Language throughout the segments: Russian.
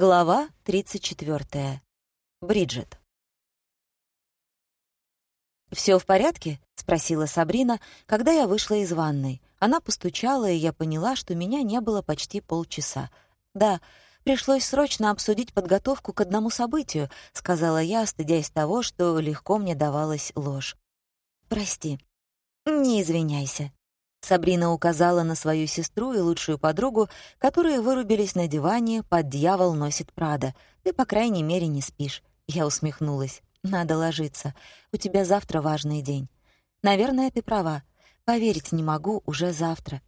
Глава 34. Бриджит. «Всё в порядке?» — спросила Сабрина, когда я вышла из ванной. Она постучала, и я поняла, что меня не было почти полчаса. «Да, пришлось срочно обсудить подготовку к одному событию», — сказала я, стыдясь того, что легко мне давалась ложь. «Прости. Не извиняйся». Сабрина указала на свою сестру и лучшую подругу, которые вырубились на диване под «Дьявол носит Прада». «Ты, по крайней мере, не спишь». Я усмехнулась. «Надо ложиться. У тебя завтра важный день». «Наверное, ты права. Поверить не могу, уже завтра».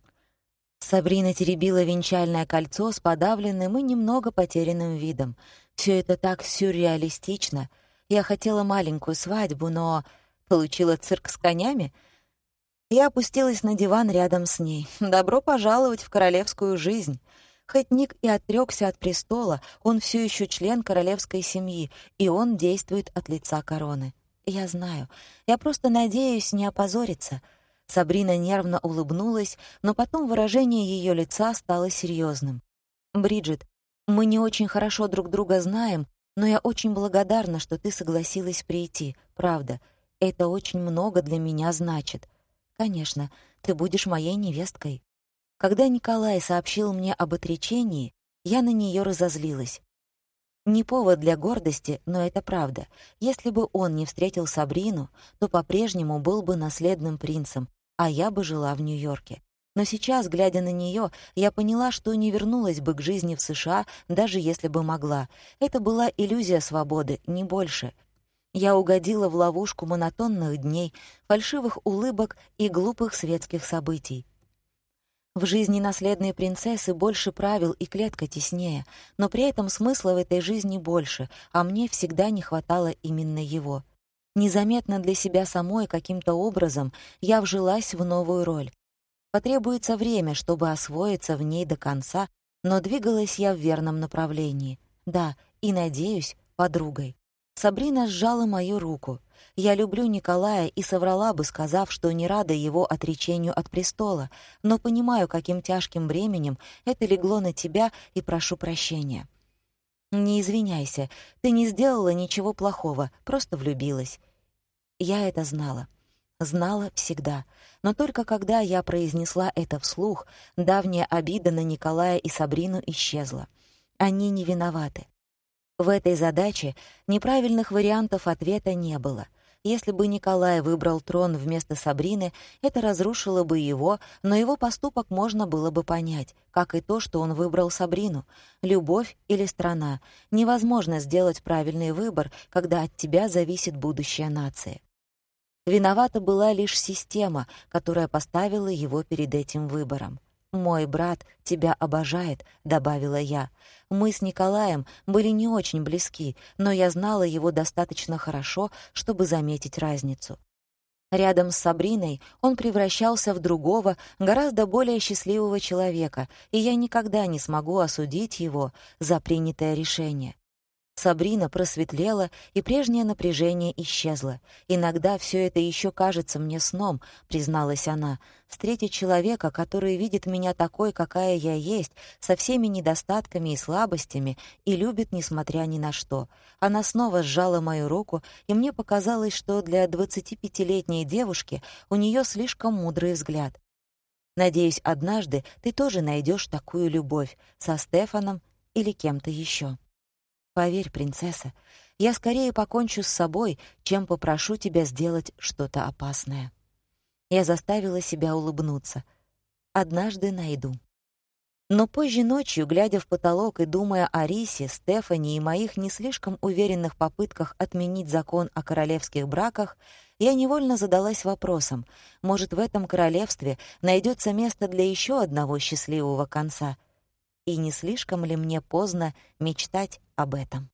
Сабрина теребила венчальное кольцо с подавленным и немного потерянным видом. Все это так сюрреалистично. Я хотела маленькую свадьбу, но... Получила цирк с конями — я опустилась на диван рядом с ней. Добро пожаловать в королевскую жизнь. Хоть Ник и отрёкся от престола, он всё ещё член королевской семьи, и он действует от лица короны. Я знаю. Я просто надеюсь не опозориться. Сабрина нервно улыбнулась, но потом выражение её лица стало серьёзным. «Бриджит, мы не очень хорошо друг друга знаем, но я очень благодарна, что ты согласилась прийти. Правда, это очень много для меня значит. «Конечно, ты будешь моей невесткой». Когда Николай сообщил мне об отречении, я на нее разозлилась. Не повод для гордости, но это правда. Если бы он не встретил Сабрину, то по-прежнему был бы наследным принцем, а я бы жила в Нью-Йорке. Но сейчас, глядя на нее, я поняла, что не вернулась бы к жизни в США, даже если бы могла. Это была иллюзия свободы, не больше. Я угодила в ловушку монотонных дней, фальшивых улыбок и глупых светских событий. В жизни наследной принцессы больше правил и клетка теснее, но при этом смысла в этой жизни больше, а мне всегда не хватало именно его. Незаметно для себя самой каким-то образом я вжилась в новую роль. Потребуется время, чтобы освоиться в ней до конца, но двигалась я в верном направлении. Да, и, надеюсь, подругой. Сабрина сжала мою руку. Я люблю Николая и соврала бы, сказав, что не рада его отречению от престола, но понимаю, каким тяжким бременем это легло на тебя и прошу прощения. Не извиняйся, ты не сделала ничего плохого, просто влюбилась. Я это знала. Знала всегда. Но только когда я произнесла это вслух, давняя обида на Николая и Сабрину исчезла. Они не виноваты. В этой задаче неправильных вариантов ответа не было. Если бы Николай выбрал трон вместо Сабрины, это разрушило бы его, но его поступок можно было бы понять, как и то, что он выбрал Сабрину. Любовь или страна. Невозможно сделать правильный выбор, когда от тебя зависит будущее нации. Виновата была лишь система, которая поставила его перед этим выбором. «Мой брат тебя обожает», — добавила я. Мы с Николаем были не очень близки, но я знала его достаточно хорошо, чтобы заметить разницу. Рядом с Сабриной он превращался в другого, гораздо более счастливого человека, и я никогда не смогу осудить его за принятое решение. Сабрина просветлела, и прежнее напряжение исчезло. «Иногда все это еще кажется мне сном», — призналась она. «Встретить человека, который видит меня такой, какая я есть, со всеми недостатками и слабостями, и любит, несмотря ни на что». Она снова сжала мою руку, и мне показалось, что для 25-летней девушки у нее слишком мудрый взгляд. «Надеюсь, однажды ты тоже найдешь такую любовь со Стефаном или кем-то еще. Поверь, принцесса, я скорее покончу с собой, чем попрошу тебя сделать что-то опасное. Я заставила себя улыбнуться. Однажды найду. Но позже ночью, глядя в потолок и думая о Рисе, Стефани и моих не слишком уверенных попытках отменить закон о королевских браках, я невольно задалась вопросом, может, в этом королевстве найдется место для еще одного счастливого конца — и не слишком ли мне поздно мечтать об этом?